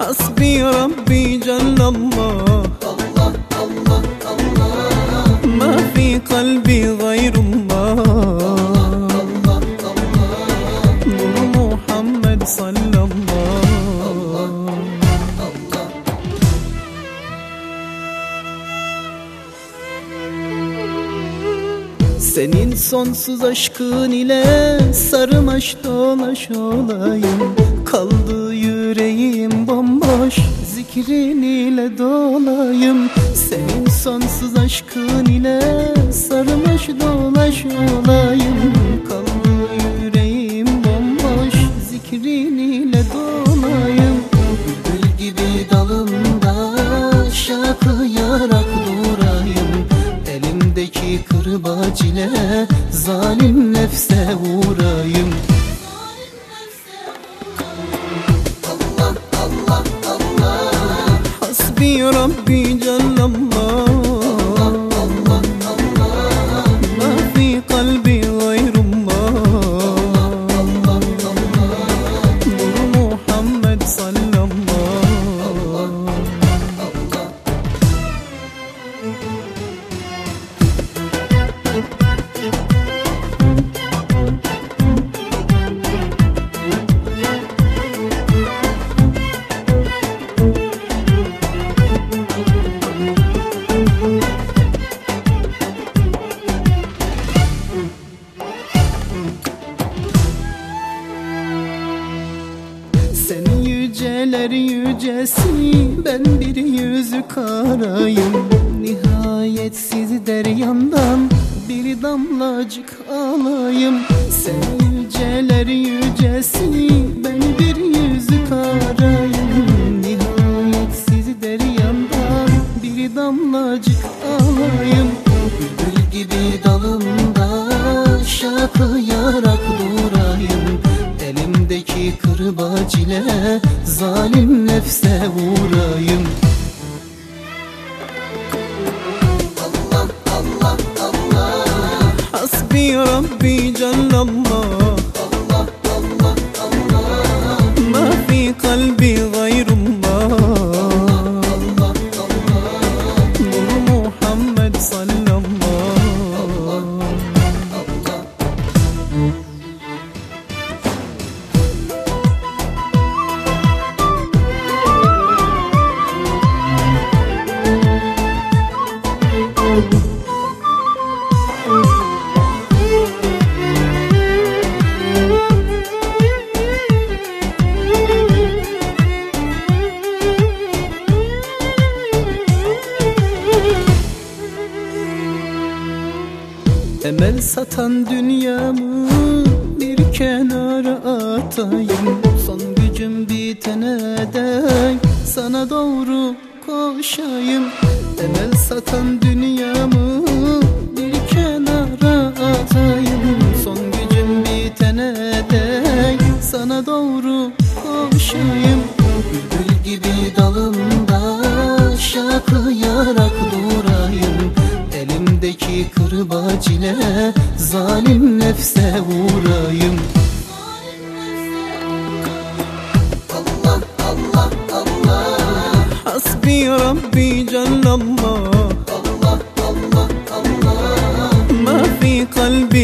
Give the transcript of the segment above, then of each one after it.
حسبي ربي جل الله. الله الله الله ما في قلبي غير الله. Senin sonsuz aşkın ile sarmaş dolaş olayım. Kaldı yüreğim bomboş zikrin ile dolayım. Senin sonsuz aşkın ile sarmaş dolaş olayım. Kaldı Elimdeki kırbaç ile zalim nefse vurayım Hasbi Rabbi Cellallah yüceler yücesi Ben bir yüzü karayım. Nihayetsiz deryandan Bir damlacık alayım. Sen yüceler yücesi Ben bir yüzü karayım. Nihayetsiz deryandan Bir damlacık alayım. Gül gibi dalımda şakıyarak durayım Elimdeki kırbaç ile zalim nefse vurayım Hasbi Rabbi Cellallah Emel satan dünyamı bir kenara atayım. Son gücüm bitene dek sana doğru koşayım. Emel satan dünyamı bir kenara atayım. Son gücüm bitene dek sana doğru koşayım. Bülbül gibi dalımda şakıyarak durayım Elimdeki kırbaç ile zalim nefse vurayım Hasbi Rabbi Cellallah Ma fi kalbi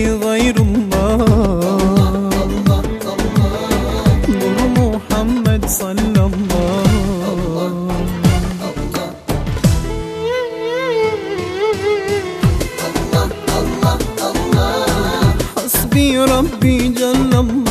Hasbi Rabbi Cellallah Ma